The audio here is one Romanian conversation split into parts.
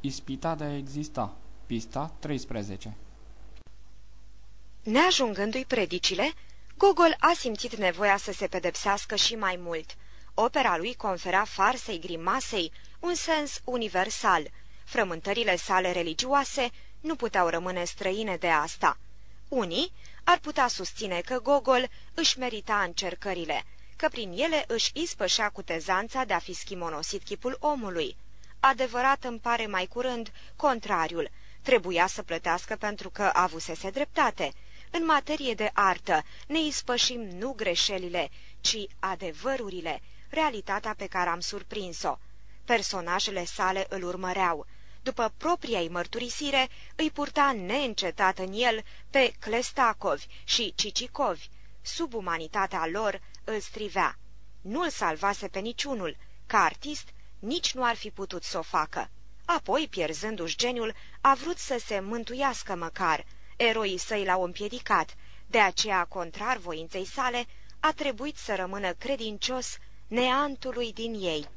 Ispita de a exista. Pista 13 Neajungându-i predicile, Gogol a simțit nevoia să se pedepsească și mai mult. Opera lui confera farsei grimasei un sens universal. Frământările sale religioase nu puteau rămâne străine de asta. Unii ar putea susține că Gogol își merita încercările, că prin ele își ispășea cu tezanța de a fi schimonosit chipul omului. Adevărat îmi pare mai curând contrariul. Trebuia să plătească pentru că avusese dreptate. În materie de artă ne ispășim nu greșelile, ci adevărurile, realitatea pe care am surprins-o. Personajele sale îl urmăreau. După propria-i mărturisire, îi purta neîncetat în el pe Clestacovi și Cicicovi. Sub umanitatea lor îl strivea. Nu-l salvase pe niciunul. Ca artist, nici nu ar fi putut să o facă. Apoi, pierzându-și geniul, a vrut să se mântuiască măcar. Eroii săi l-au împiedicat, de aceea, contrar voinței sale, a trebuit să rămână credincios neantului din ei.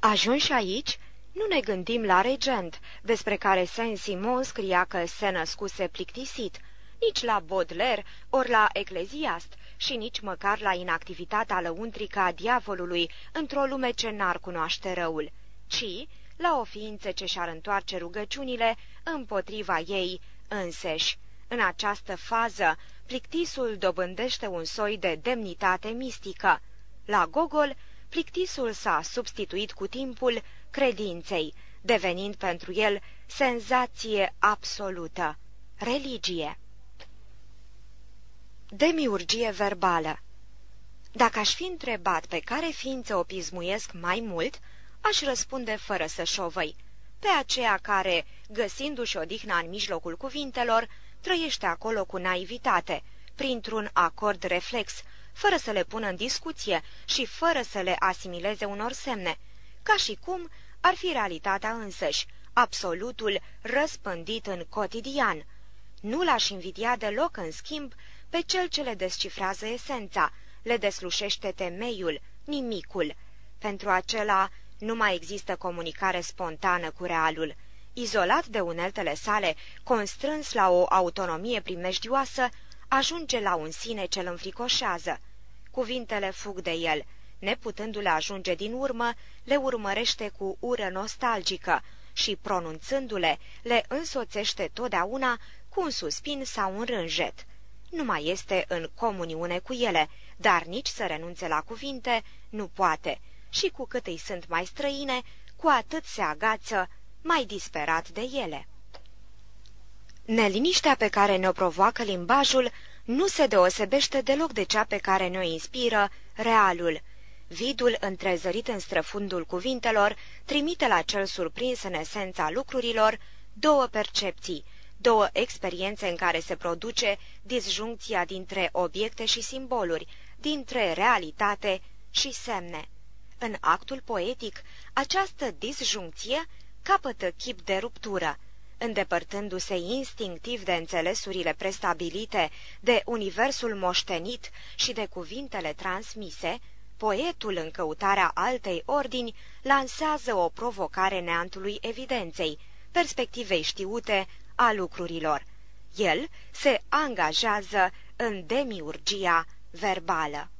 Ajunși aici, nu ne gândim la regent, despre care Saint-Simon scria că se născuse plictisit, nici la Baudelaire ori la Ecleziast și nici măcar la inactivitatea lăuntrică a diavolului într-o lume ce n-ar cunoaște răul, ci la o ființă ce și-ar întoarce rugăciunile împotriva ei înseși. În această fază, plictisul dobândește un soi de demnitate mistică. La Gogol, plictisul s-a substituit cu timpul credinței, devenind pentru el senzație absolută, religie. Demiurgie verbală. Dacă aș fi întrebat pe care ființă o pismuiesc mai mult, aș răspunde fără să șovăi, pe aceea care, găsindu-și odihna în mijlocul cuvintelor, trăiește acolo cu naivitate, printr-un acord reflex, fără să le pună în discuție și fără să le asimileze unor semne, ca și cum ar fi realitatea însăși, absolutul răspândit în cotidian. Nu l-aș invidia deloc, în schimb, pe cel ce le descifrează esența, le deslușește temeiul, nimicul. Pentru acela nu mai există comunicare spontană cu realul. Izolat de uneltele sale, constrâns la o autonomie primejdioasă, ajunge la un sine ce îl înfricoșează. Cuvintele fug de el. Neputându-le ajunge din urmă, le urmărește cu ură nostalgică și, pronunțându-le, le însoțește totdeauna cu un suspin sau un rânjet. Nu mai este în comuniune cu ele, dar nici să renunțe la cuvinte nu poate, și cu cât îi sunt mai străine, cu atât se agață mai disperat de ele. Neliniștea pe care ne-o provoacă limbajul nu se deosebește deloc de cea pe care ne-o inspiră realul. Vidul întrezărit în străfundul cuvintelor trimite la cel surprins în esența lucrurilor două percepții, două experiențe în care se produce disjuncția dintre obiecte și simboluri, dintre realitate și semne. În actul poetic, această disjuncție capătă chip de ruptură, îndepărtându-se instinctiv de înțelesurile prestabilite, de universul moștenit și de cuvintele transmise, poetul în căutarea altei ordini lansează o provocare neantului evidenței, perspectivei știute a lucrurilor. El se angajează în demiurgia verbală.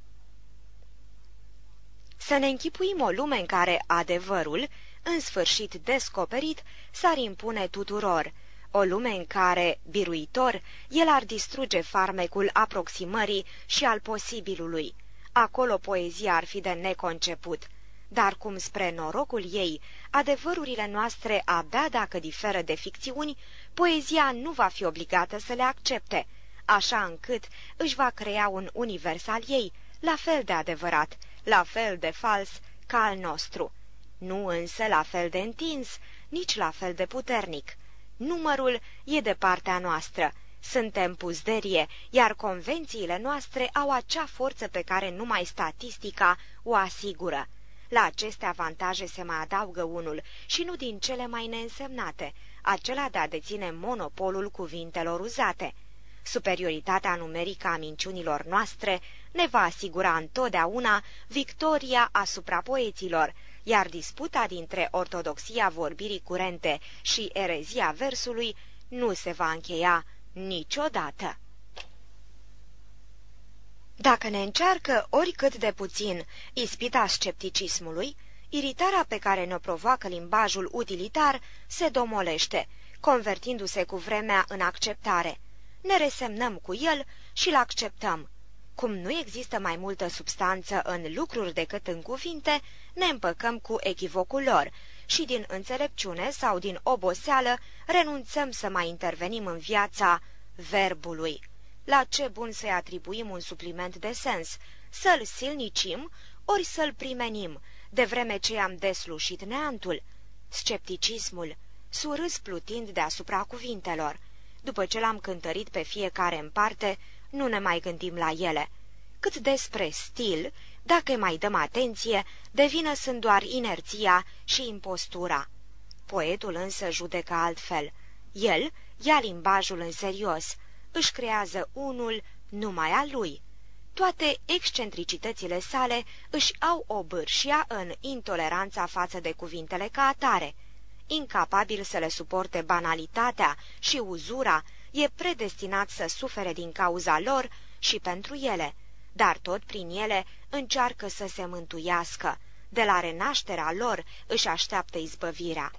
Să ne închipuim o lume în care adevărul în sfârșit descoperit, s-ar impune tuturor, o lume în care, biruitor, el ar distruge farmecul aproximării și al posibilului. Acolo poezia ar fi de neconceput, dar cum spre norocul ei, adevărurile noastre abia dacă diferă de ficțiuni, poezia nu va fi obligată să le accepte, așa încât își va crea un univers al ei, la fel de adevărat, la fel de fals ca al nostru nu însă la fel de întins, nici la fel de puternic. Numărul e de partea noastră. Suntem puzderie, iar convențiile noastre au acea forță pe care numai statistica o asigură. La aceste avantaje se mai adaugă unul, și nu din cele mai neînsemnate, acela de a deține monopolul cuvintelor uzate. Superioritatea numerică a minciunilor noastre ne va asigura întotdeauna victoria asupra poeților, iar disputa dintre ortodoxia vorbirii curente și erezia versului nu se va încheia niciodată. Dacă ne încearcă oricât de puțin ispita scepticismului, iritarea pe care ne-o provoacă limbajul utilitar se domolește, convertindu-se cu vremea în acceptare. Ne resemnăm cu el și-l acceptăm. Cum nu există mai multă substanță în lucruri decât în cuvinte, ne împăcăm cu echivocul lor și din înțelepciune sau din oboseală renunțăm să mai intervenim în viața verbului. La ce bun să-i atribuim un supliment de sens? Să-l silnicim ori să-l primenim, de vreme ce am deslușit neantul? Scepticismul, surâs plutind deasupra cuvintelor. După ce l-am cântărit pe fiecare în parte, nu ne mai gândim la ele. Cât despre stil, dacă mai dăm atenție, devină sunt doar inerția și impostura. Poetul însă judecă altfel. El ia limbajul în serios, își creează unul numai al lui. Toate excentricitățile sale își au o bârșia în intoleranța față de cuvintele ca atare. Incapabil să le suporte banalitatea și uzura, e predestinat să sufere din cauza lor și pentru ele, dar tot prin ele încearcă să se mântuiască. De la renașterea lor își așteaptă izbăvirea.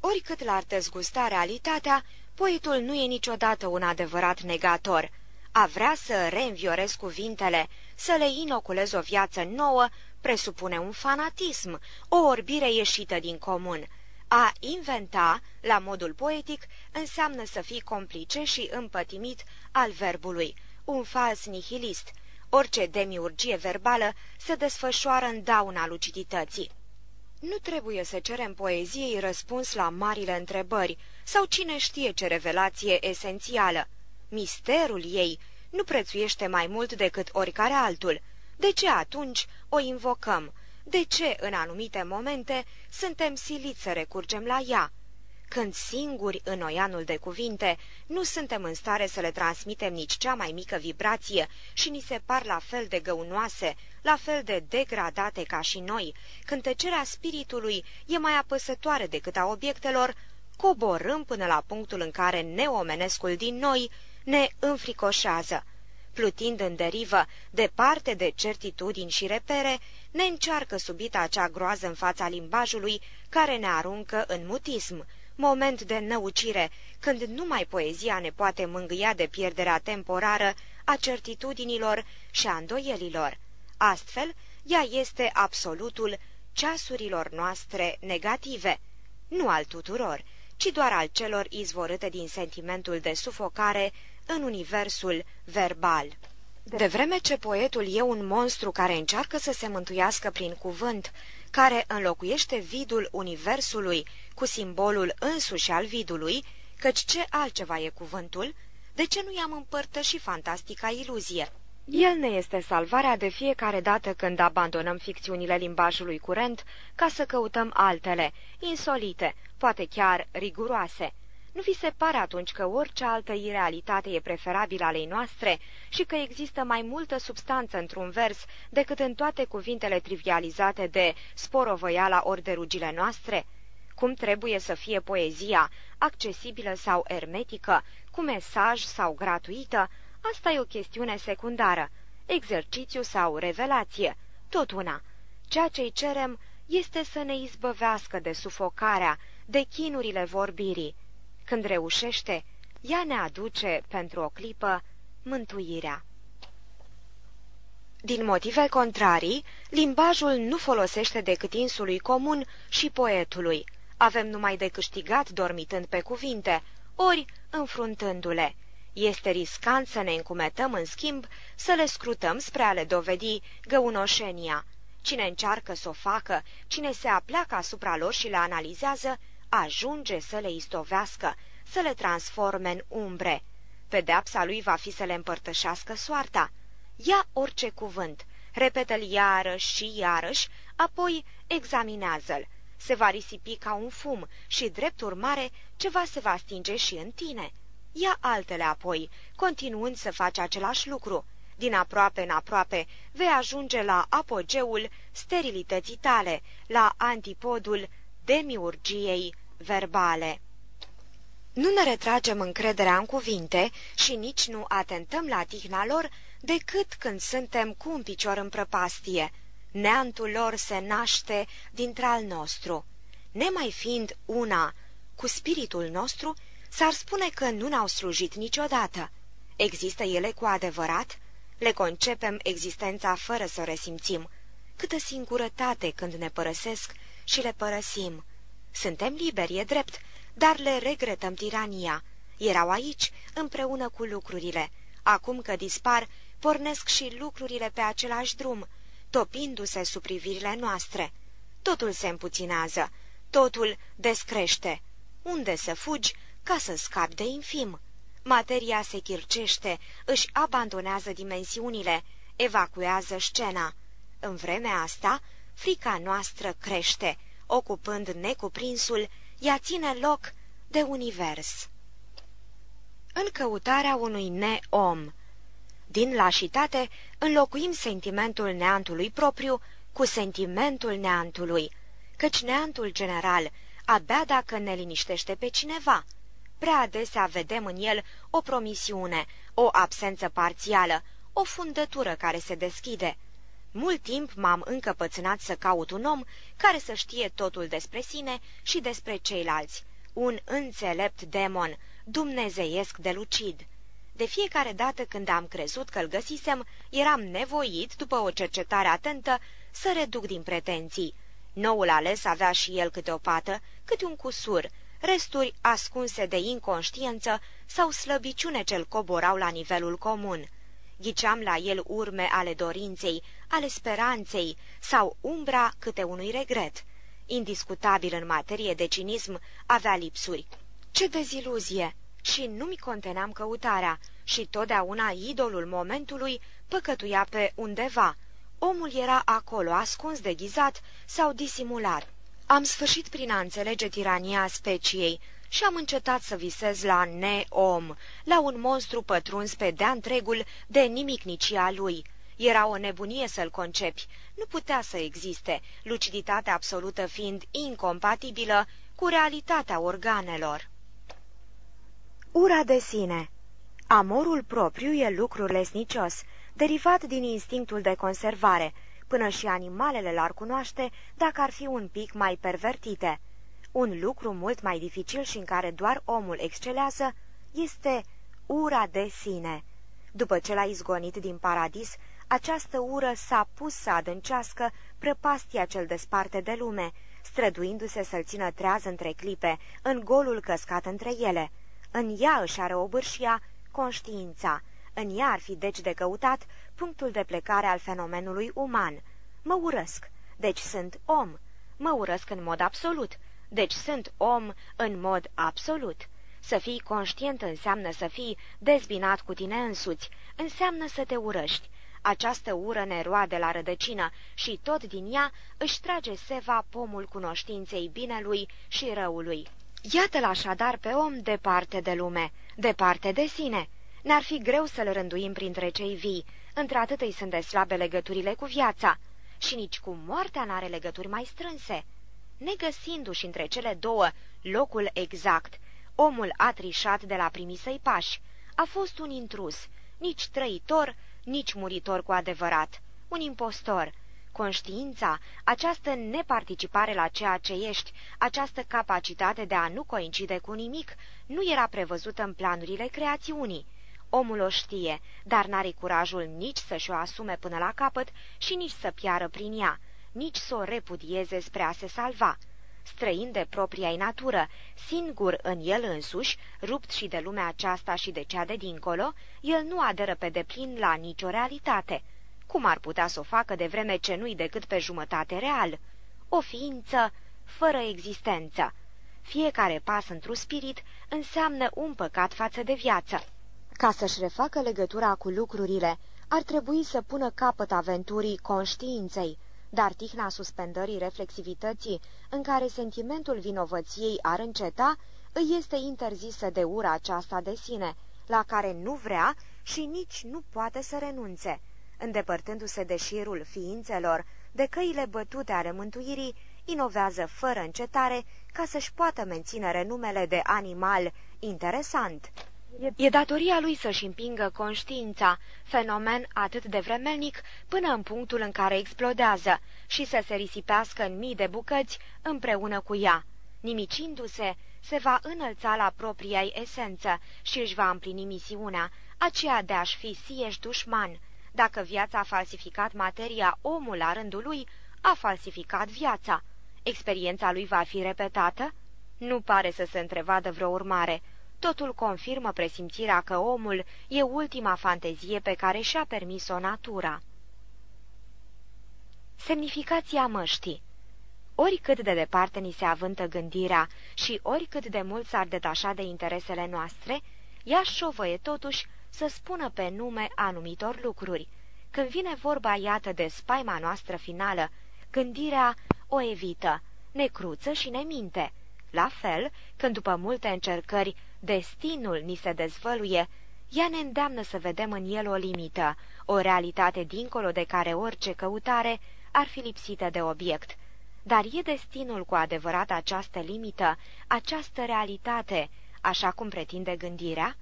Oricât l-ar dezgusta realitatea, poetul nu e niciodată un adevărat negator. A vrea să reînviorez cuvintele, să le inoculez o viață nouă, presupune un fanatism, o orbire ieșită din comun. A inventa, la modul poetic, înseamnă să fii complice și împătimit al verbului, un fals nihilist. Orice demiurgie verbală se desfășoară în dauna lucidității. Nu trebuie să cerem poeziei răspuns la marile întrebări sau cine știe ce revelație esențială. Misterul ei nu prețuiește mai mult decât oricare altul. De ce atunci o invocăm? De ce, în anumite momente, suntem siliți să recurgem la ea? Când singuri în oianul de cuvinte, nu suntem în stare să le transmitem nici cea mai mică vibrație și ni se par la fel de găunoase, la fel de degradate ca și noi, când tăcerea spiritului e mai apăsătoare decât a obiectelor, coborâm până la punctul în care neomenescul din noi ne înfricoșează. Plutind în derivă, departe de certitudini și repere, ne încearcă subit acea groază în fața limbajului care ne aruncă în mutism, moment de năucire, când numai poezia ne poate mângâia de pierderea temporară a certitudinilor și a îndoielilor. Astfel, ea este absolutul ceasurilor noastre negative, nu al tuturor, ci doar al celor izvorâte din sentimentul de sufocare în universul verbal. De vreme ce poetul e un monstru care încearcă să se mântuiască prin cuvânt, care înlocuiește vidul universului cu simbolul însuși al vidului, căci ce altceva e cuvântul, de ce nu i-am împărtășit fantastica iluzie? El ne este salvarea de fiecare dată când abandonăm ficțiunile limbajului curent ca să căutăm altele, insolite, poate chiar riguroase. Nu vi se pare atunci că orice altă irealitate e preferabilă alei noastre și că există mai multă substanță într-un vers decât în toate cuvintele trivializate de sporovăiala ori de rugile noastre? Cum trebuie să fie poezia, accesibilă sau ermetică, cu mesaj sau gratuită, asta e o chestiune secundară, exercițiu sau revelație, tot una. Ceea ce-i cerem este să ne izbăvească de sufocarea, de chinurile vorbirii. Când reușește, ea ne aduce, pentru o clipă, mântuirea. Din motive contrarii, limbajul nu folosește decât insului comun și poetului. Avem numai de câștigat dormitând pe cuvinte, ori înfruntându-le. Este riscant să ne încumetăm, în schimb, să le scrutăm spre a le dovedi găunoșenia. Cine încearcă să o facă, cine se apleacă asupra lor și le analizează, ajunge să le istovească, să le transforme în umbre. Pedeapsa lui va fi să le împărtășească soarta. Ia orice cuvânt, repetă-l iarăși și iarăși, apoi examinează-l. Se va risipi ca un fum și, drept urmare, ceva se va stinge și în tine. Ia altele apoi, continuând să faci același lucru. Din aproape în aproape vei ajunge la apogeul sterilității tale, la antipodul demiurgiei verbale. Nu ne retragem încrederea în cuvinte și nici nu atentăm la tihna lor decât când suntem cu un picior în prăpastie. Neantul lor se naște dintre-al nostru. Nemai fiind una cu spiritul nostru, s-ar spune că nu ne-au slujit niciodată. Există ele cu adevărat? Le concepem existența fără să o resimțim. Câtă singurătate când ne părăsesc și le părăsim. Suntem liberi, e drept, dar le regretăm tirania. Erau aici, împreună cu lucrurile. Acum că dispar, pornesc și lucrurile pe același drum, topindu-se sub privirile noastre. Totul se împuținează, totul descrește. Unde să fugi ca să scapi de infim? Materia se chircește, își abandonează dimensiunile, evacuează scena. În vremea asta, frica noastră crește, ocupând necuprinsul, ea ține loc de univers. În căutarea unui neom, din lașitate înlocuim sentimentul neantului propriu cu sentimentul neantului, căci neantul general, abia dacă ne liniștește pe cineva, prea adesea vedem în el o promisiune, o absență parțială, o fundătură care se deschide. Mult timp m-am încăpățânat să caut un om care să știe totul despre sine și despre ceilalți, un înțelept demon, dumnezeiesc de lucid. De fiecare dată când am crezut că îl găsisem, eram nevoit, după o cercetare atentă, să reduc din pretenții. Noul ales avea și el câte o pată, câte un cusur, resturi ascunse de inconștiență sau slăbiciune ce coborau la nivelul comun. Ghiceam la el urme ale dorinței, ale speranței sau umbra câte unui regret. Indiscutabil în materie de cinism, avea lipsuri. Ce deziluzie! Și nu mi conteneam căutarea și totdeauna idolul momentului păcătuia pe undeva. Omul era acolo, ascuns, deghizat sau disimulat. Am sfârșit prin a înțelege tirania speciei și am încetat să visez la neom, la un monstru pătruns pe de întregul de nimicnicia lui. Era o nebunie să-l concepi. Nu putea să existe, luciditatea absolută fiind incompatibilă cu realitatea organelor. Ura de sine Amorul propriu e lucru lesnicios, derivat din instinctul de conservare, până și animalele l-ar cunoaște dacă ar fi un pic mai pervertite. Un lucru mult mai dificil și în care doar omul excelează este ura de sine. După ce l-a izgonit din paradis, această ură s-a pus să adâncească prăpastia cel desparte de lume, străduindu-se să-l țină treaz între clipe, în golul căscat între ele. În ea își are obârșia conștiința, în ea ar fi deci de căutat punctul de plecare al fenomenului uman. Mă urăsc, deci sunt om. Mă urăsc în mod absolut, deci sunt om în mod absolut. Să fii conștient înseamnă să fii dezbinat cu tine însuți, înseamnă să te urăști. Această ură ne roade la rădăcină și tot din ea își trage seva pomul cunoștinței binelui și răului. Iată-l așadar pe om departe de lume, departe de sine. Ne-ar fi greu să-l rânduim printre cei vii, într-atât îi sunt de slabe legăturile cu viața, și nici cu moartea n-are legături mai strânse. Negăsindu-și între cele două locul exact, omul a trișat de la primii săi pași. A fost un intrus, nici trăitor, nici muritor cu adevărat, un impostor. Conștiința, această neparticipare la ceea ce ești, această capacitate de a nu coincide cu nimic, nu era prevăzută în planurile creațiunii. Omul o știe, dar n-are curajul nici să-și o asume până la capăt și nici să piară prin ea, nici să o repudieze spre a se salva. Străin de propria natură, singur în el însuși, rupt și de lumea aceasta și de cea de dincolo, el nu aderă pe deplin la nicio realitate. Cum ar putea să o facă de vreme ce nu-i decât pe jumătate real? O ființă fără existență. Fiecare pas într-un spirit înseamnă un păcat față de viață. Ca să-și refacă legătura cu lucrurile, ar trebui să pună capăt aventurii conștiinței, dar tihna suspendării reflexivității, în care sentimentul vinovăției ar înceta, îi este interzisă de ura aceasta de sine, la care nu vrea și nici nu poate să renunțe. Îndepărtându-se de șirul ființelor, de căile bătute ale mântuirii, inovează fără încetare ca să-și poată menține renumele de animal interesant. E datoria lui să-și împingă conștiința, fenomen atât de vremelnic, până în punctul în care explodează și să se risipească în mii de bucăți împreună cu ea. Nimicindu-se, se va înălța la propria esență și își va împlini misiunea, aceea de a-și fi sieși dușman. Dacă viața a falsificat materia, omul la rândul lui a falsificat viața. Experiența lui va fi repetată? Nu pare să se întrevadă vreo urmare. Totul confirmă presimțirea că omul e ultima fantezie pe care și-a permis-o natura. Semnificația măștii Oricât de departe ni se avântă gândirea și oricât de mult s-ar detașa de interesele noastre, ea șovăie totuși să spună pe nume anumitor lucruri. Când vine vorba, iată, de spaima noastră finală, gândirea o evită, ne cruță și ne minte. La fel, când după multe încercări destinul ni se dezvăluie, ea ne îndeamnă să vedem în el o limită, o realitate dincolo de care orice căutare ar fi lipsită de obiect. Dar e destinul cu adevărat această limită, această realitate, așa cum pretinde gândirea?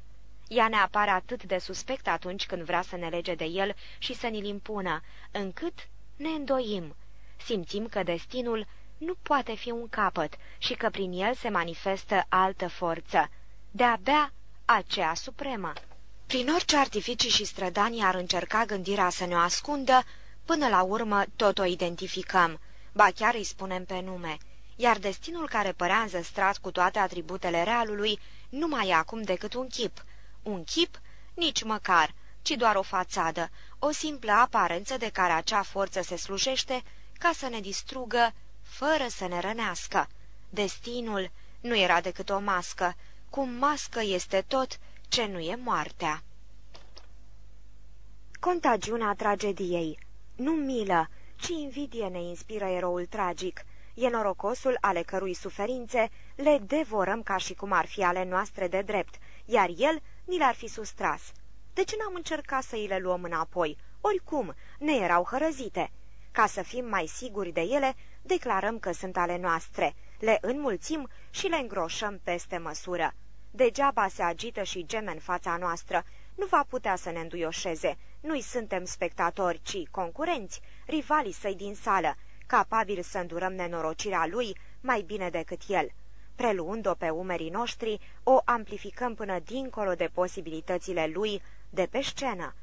Ea ne apare atât de suspect atunci când vrea să ne lege de el și să ni-l impună, încât ne îndoim. Simțim că destinul nu poate fi un capăt și că prin el se manifestă altă forță, de-abia aceea supremă. Prin orice artificii și strădanii ar încerca gândirea să ne ascundă, până la urmă tot o identificăm, ba chiar îi spunem pe nume, iar destinul care părea înzestrat cu toate atributele realului nu mai e acum decât un chip. Un chip? Nici măcar, ci doar o fațadă, o simplă aparență de care acea forță se slujește ca să ne distrugă fără să ne rănească. Destinul nu era decât o mască, cum mască este tot ce nu e moartea. Contagiunea tragediei Nu milă, ci invidie ne inspiră eroul tragic. E norocosul ale cărui suferințe le devorăm ca și cum ar fi ale noastre de drept, iar el ni le-ar fi sustras. De ce n-am încercat să îi le luăm înapoi? Oricum, ne erau hărăzite. Ca să fim mai siguri de ele, declarăm că sunt ale noastre, le înmulțim și le îngroșăm peste măsură. Degeaba se agită și geme în fața noastră, nu va putea să ne înduioșeze. Nu-i suntem spectatori, ci concurenți, rivalii săi din sală, capabili să îndurăm nenorocirea lui mai bine decât el. Preluând-o pe umerii noștri, o amplificăm până dincolo de posibilitățile lui de pe scenă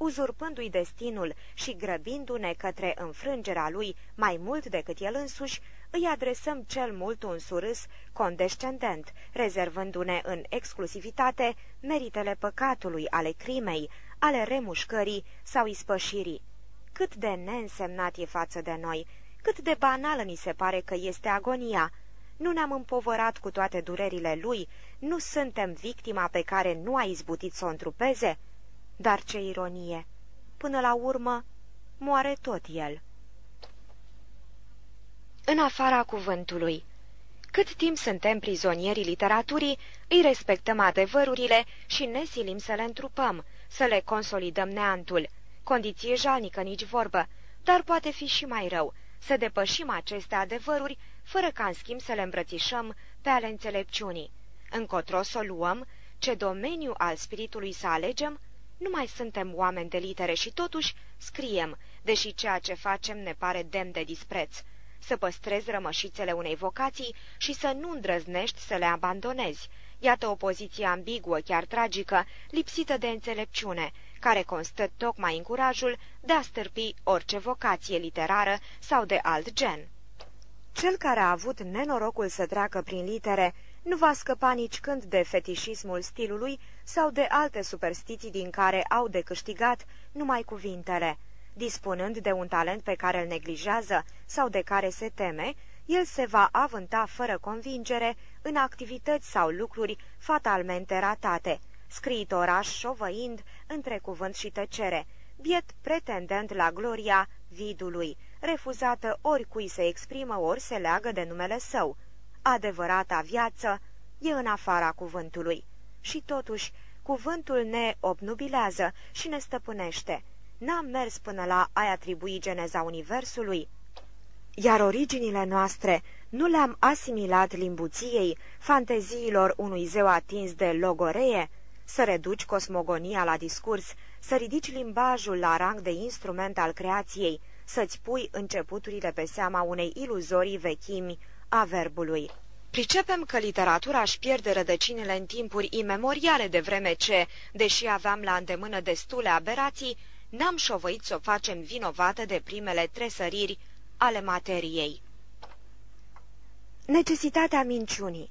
uzurpându-i destinul și grăbindu-ne către înfrângerea lui mai mult decât el însuși, îi adresăm cel mult un surâs condescendent, rezervându-ne în exclusivitate meritele păcatului, ale crimei, ale remușcării sau ispășirii. Cât de neînsemnat e față de noi, cât de banală ni se pare că este agonia. Nu ne-am împovărat cu toate durerile lui, nu suntem victima pe care nu a izbutit să o întrupeze?" Dar ce ironie! Până la urmă, moare tot el. În afara cuvântului Cât timp suntem prizonierii literaturii, îi respectăm adevărurile și ne silim să le întrupăm, să le consolidăm neantul. Condiție jalnică, nici vorbă, dar poate fi și mai rău, să depășim aceste adevăruri, fără ca în schimb să le îmbrățișăm pe ale înțelepciunii. Încotro să o luăm, ce domeniu al spiritului să alegem, nu mai suntem oameni de litere și totuși scriem, deși ceea ce facem ne pare demn de dispreț. Să păstrezi rămășițele unei vocații și să nu îndrăznești să le abandonezi. Iată o poziție ambiguă, chiar tragică, lipsită de înțelepciune, care constă tocmai în curajul de a stârpi orice vocație literară sau de alt gen. Cel care a avut nenorocul să treacă prin litere nu va scăpa nici când de fetișismul stilului sau de alte superstiții din care au de câștigat numai cuvintele. Dispunând de un talent pe care îl neglijează sau de care se teme, el se va avânta fără convingere în activități sau lucruri fatalmente ratate, scriitoraș șovăind între cuvânt și tăcere, biet pretendent la gloria vidului, refuzată oricui se exprimă ori se leagă de numele său, adevărata viață e în afara cuvântului. Și totuși, cuvântul ne obnubilează și ne stăpânește. N-am mers până la a atribui geneza Universului, iar originile noastre nu le-am asimilat limbuției, fanteziilor unui zeu atins de logoree, să reduci cosmogonia la discurs, să ridici limbajul la rang de instrument al creației, să-ți pui începuturile pe seama unei iluzorii vechimi a verbului. Pricepem că literatura își pierde rădăcinile în timpuri imemoriale de vreme ce, deși aveam la îndemână destule aberații, n-am șovăit să o facem vinovată de primele tresăriri ale materiei. Necesitatea minciunii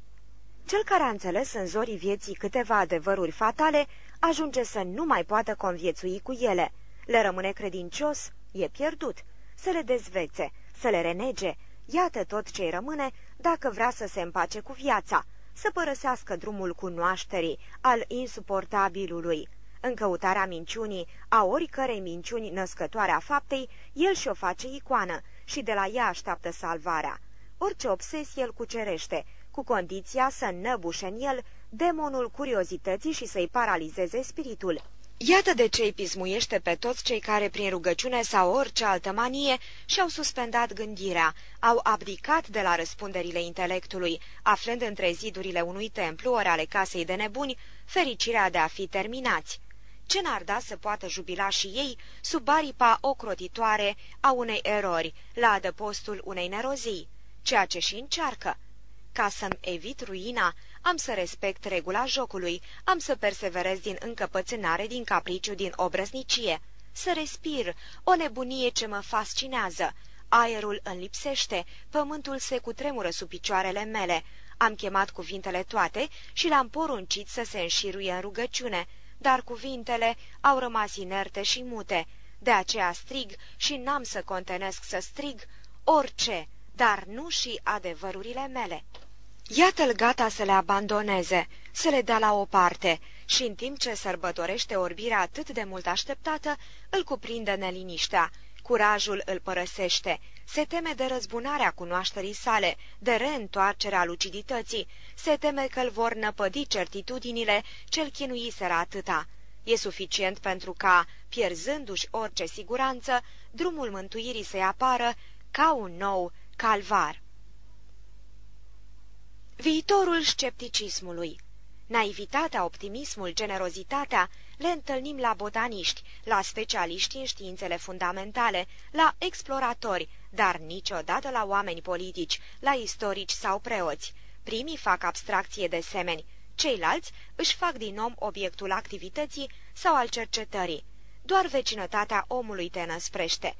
Cel care a înțeles în zorii vieții câteva adevăruri fatale, ajunge să nu mai poată conviețui cu ele. Le rămâne credincios, e pierdut. Să le dezvețe, să le renege, iată tot ce-i rămâne dacă vrea să se împace cu viața, să părăsească drumul cunoașterii al insuportabilului. În căutarea minciunii, a oricărei minciuni născătoare a faptei, el și-o face icoană și de la ea așteaptă salvarea. Orice obsesie îl cucerește, cu condiția să năbușe în el demonul curiozității și să-i paralizeze spiritul. Iată de ce îi pismuiește pe toți cei care, prin rugăciune sau orice altă manie, și-au suspendat gândirea, au abdicat de la răspunderile intelectului, aflând între zidurile unui templu ori ale casei de nebuni fericirea de a fi terminați. Ce n-ar da să poată jubila și ei sub aripa ocrotitoare a unei erori, la adăpostul unei nerozii, ceea ce și încearcă? Ca să-mi evit ruina, am să respect regula jocului, am să perseverez din încăpățânare, din capriciu, din obrăznicie. Să respir, o nebunie ce mă fascinează. Aerul îmi lipsește, pământul se cutremură sub picioarele mele. Am chemat cuvintele toate și le-am poruncit să se înșiruie în rugăciune, dar cuvintele au rămas inerte și mute. De aceea strig și n-am să contenesc să strig orice, dar nu și adevărurile mele. Iată-l gata să le abandoneze, să le dea la o parte, și în timp ce sărbătorește orbirea atât de mult așteptată, îl cuprinde neliniștea. Curajul îl părăsește, se teme de răzbunarea cunoașterii sale, de reîntoarcerea lucidității, se teme că îl vor năpădi certitudinile ce-l chinuiseră atâta. E suficient pentru ca, pierzându-și orice siguranță, drumul mântuirii să-i apară ca un nou calvar. Viitorul scepticismului Naivitatea, optimismul, generozitatea le întâlnim la botaniști, la specialiști în științele fundamentale, la exploratori, dar niciodată la oameni politici, la istorici sau preoți. Primii fac abstracție de semeni, ceilalți își fac din om obiectul activității sau al cercetării. Doar vecinătatea omului te năsprește.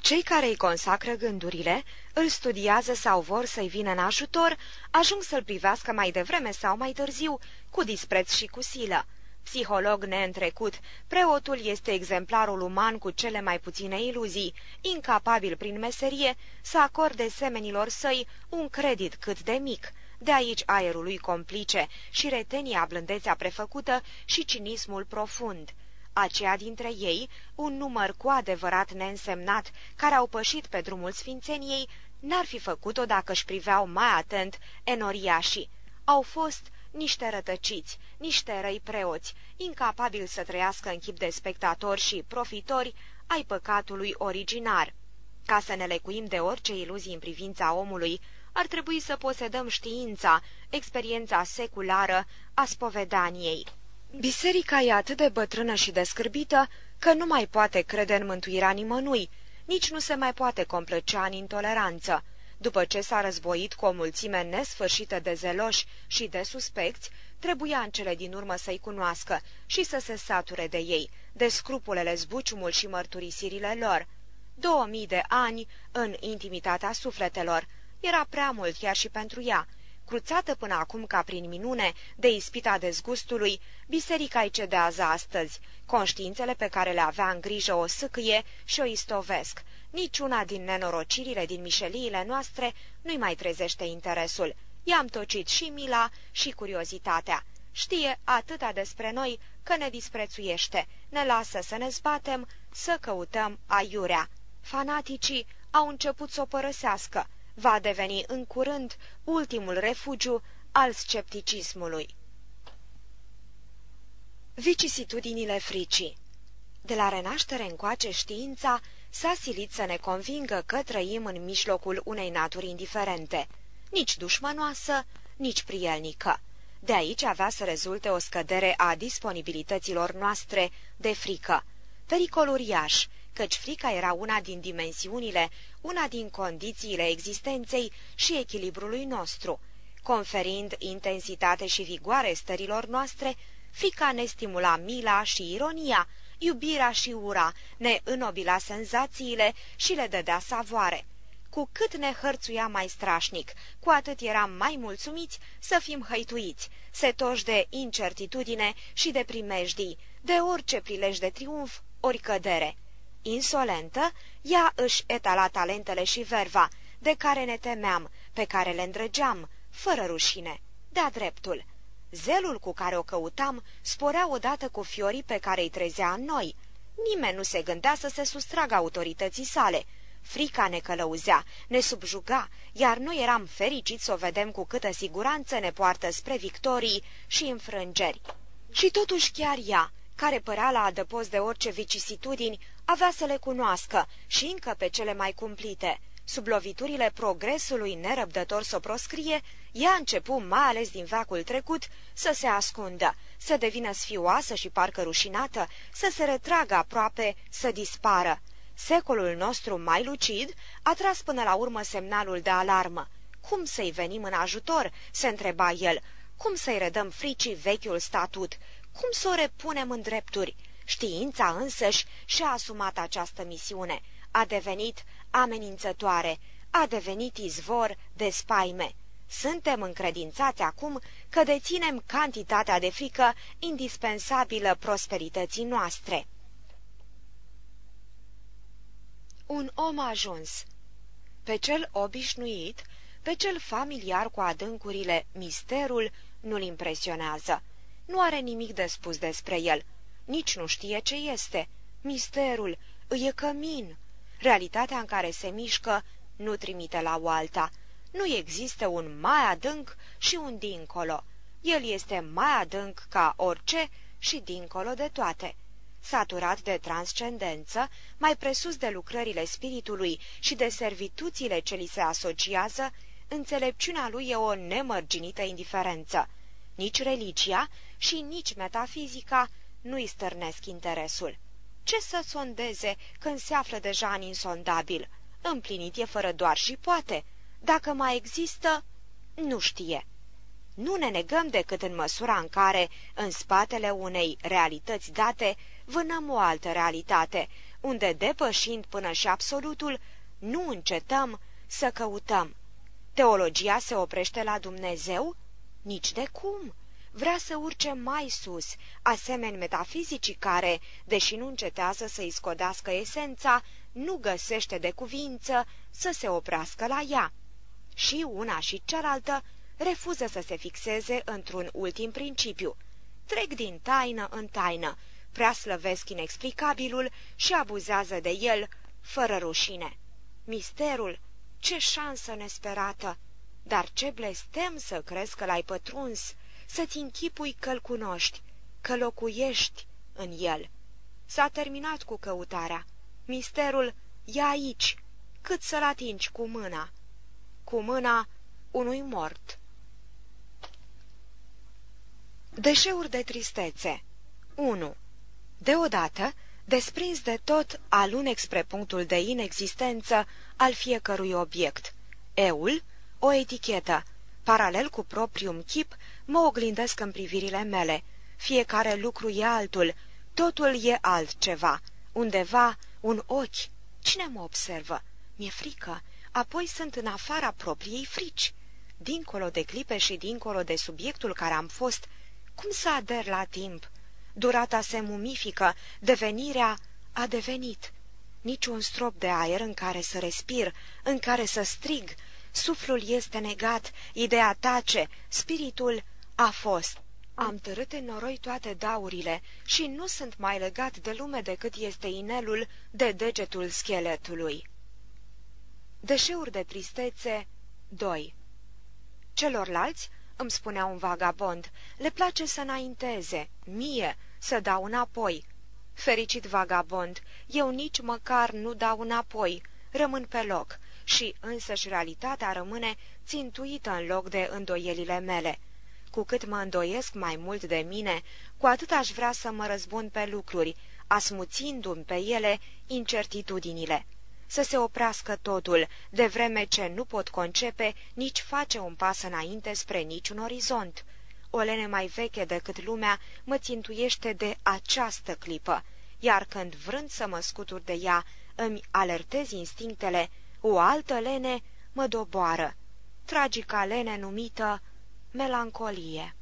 Cei care îi consacră gândurile, îl studiază sau vor să-i vină în ajutor, ajung să-l privească mai devreme sau mai târziu, cu dispreț și cu silă. Psiholog neîntrecut, preotul este exemplarul uman cu cele mai puține iluzii, incapabil prin meserie să acorde semenilor săi un credit cât de mic. De aici aerul lui complice și retenia blândețea prefăcută și cinismul profund aceia dintre ei, un număr cu adevărat neînsemnat, care au pășit pe drumul sfințeniei, n-ar fi făcut-o dacă își priveau mai atent enoriașii. Au fost niște rătăciți, niște răi preoți, incapabili să trăiască în chip de spectatori și profitori ai păcatului originar. Ca să ne lecuim de orice iluzii în privința omului, ar trebui să posedăm știința, experiența seculară a spovedaniei. Biserica e atât de bătrână și de scârbită că nu mai poate crede în mântuirea nimănui, nici nu se mai poate complăcea în intoleranță. După ce s-a războit cu o mulțime nesfârșită de zeloși și de suspecți, trebuia în cele din urmă să-i cunoască și să se sature de ei, de scrupulele, zbuciumul și mărturisirile lor. Două mii de ani în intimitatea sufletelor. Era prea mult chiar și pentru ea cruțată până acum ca prin minune de ispita dezgustului, biserica îi cedează astăzi. Conștiințele pe care le avea în grijă o sâcâie și o istovesc. Niciuna din nenorocirile din mișeliile noastre nu-i mai trezește interesul. I-am tocit și mila și curiozitatea. Știe atâta despre noi că ne disprețuiește, ne lasă să ne zbatem, să căutăm aiurea. Fanaticii au început să o părăsească va deveni în curând ultimul refugiu al scepticismului. Vicisitudinile fricii De la renaștere încoace știința s-a silit să ne convingă că trăim în mijlocul unei naturi indiferente, nici dușmănoasă, nici prielnică. De aici avea să rezulte o scădere a disponibilităților noastre de frică. Pericol uriaș, căci frica era una din dimensiunile, una din condițiile existenței și echilibrului nostru. Conferind intensitate și vigoare stărilor noastre, frica ne stimula mila și ironia, iubirea și ura, ne înobila senzațiile și le dădea savoare. Cu cât ne hărțuia mai strașnic, cu atât eram mai mulțumiți să fim hăituiți, setoși de incertitudine și de primejdii, de orice prilej de triumf ori cădere. Insolentă, ea își etala talentele și verva, de care ne temeam, pe care le îndrăgeam, fără rușine, de-a dreptul. Zelul cu care o căutam sporea odată cu fiorii pe care îi trezea în noi. Nimeni nu se gândea să se sustragă autorității sale. Frica ne călăuzea, ne subjuga, iar noi eram fericiți să o vedem cu câtă siguranță ne poartă spre victorii și înfrângeri. Și totuși chiar ea, care părea la adăpost de orice vicisitudini, avea să le cunoască și încă pe cele mai cumplite. Sub loviturile progresului nerăbdător să o proscrie, ea a început, mai ales din veacul trecut, să se ascundă, să devină sfioasă și parcă rușinată, să se retragă aproape, să dispară. Secolul nostru mai lucid a tras până la urmă semnalul de alarmă. Cum să-i venim în ajutor?" se întreba el. Cum să-i redăm fricii vechiul statut? Cum să o repunem în drepturi? Știința însăși și-a asumat această misiune. A devenit amenințătoare, a devenit izvor de spaime. Suntem încredințați acum că deținem cantitatea de frică indispensabilă prosperității noastre. Un om ajuns Pe cel obișnuit, pe cel familiar cu adâncurile, misterul nu-l impresionează. Nu are nimic de spus despre el. Nici nu știe ce este. Misterul îi e cămin. Realitatea în care se mișcă nu trimite la o alta. Nu există un mai adânc și un dincolo. El este mai adânc ca orice și dincolo de toate. Saturat de transcendență, mai presus de lucrările spiritului și de servituțile ce li se asociază, înțelepciunea lui e o nemărginită indiferență. Nici religia și nici metafizica nu-i stârnesc interesul. Ce să sondeze când se află deja în insondabil? Împlinit e fără doar și poate. Dacă mai există, nu știe. Nu ne negăm decât în măsura în care, în spatele unei realități date, vânăm o altă realitate, unde, depășind până și absolutul, nu încetăm să căutăm. Teologia se oprește la Dumnezeu? Nici de cum! Vrea să urce mai sus, asemeni metafizicii care, deși nu încetează să-i scodească esența, nu găsește de cuvință să se oprească la ea. Și una și cealaltă refuză să se fixeze într-un ultim principiu. Trec din taină în taină, prea slăvesc inexplicabilul și abuzează de el fără rușine. Misterul, ce șansă nesperată! Dar ce blestem să crezi că l-ai pătruns, să-ți închipui că-l cunoști, că locuiești în el. S-a terminat cu căutarea. Misterul e aici, cât să-l atingi cu mâna. Cu mâna unui mort. Deșeuri de tristețe 1. Deodată, desprins de tot, alunec spre punctul de inexistență al fiecărui obiect. Eul, o etichetă, Paralel cu propriul chip, mă oglindesc în privirile mele. Fiecare lucru e altul, totul e altceva. Undeva, un ochi. Cine mă observă? Mi-e frică. Apoi sunt în afara propriei frici. Dincolo de clipe și dincolo de subiectul care am fost, cum să ader la timp? Durata se mumifică, devenirea a devenit. Nici un strop de aer în care să respir, în care să strig, Suflul este negat, ideea tace, spiritul a fost. Am târât în noroi toate daurile și nu sunt mai legat de lume decât este inelul de degetul scheletului. Deșeuri de tristețe 2 Celorlalți, îmi spunea un vagabond, le place să înainteze, mie, să dau înapoi. Fericit vagabond, eu nici măcar nu dau înapoi, rămân pe loc și însăși realitatea rămâne țintuită în loc de îndoielile mele. Cu cât mă îndoiesc mai mult de mine, cu atât aș vrea să mă răzbun pe lucruri, asmuțindu-mi pe ele incertitudinile. Să se oprească totul, de vreme ce nu pot concepe nici face un pas înainte spre niciun orizont. O lene mai veche decât lumea mă țintuiește de această clipă, iar când vrând să mă scutur de ea, îmi alertez instinctele, o altă lene mă doboară, tragica lene numită melancolie.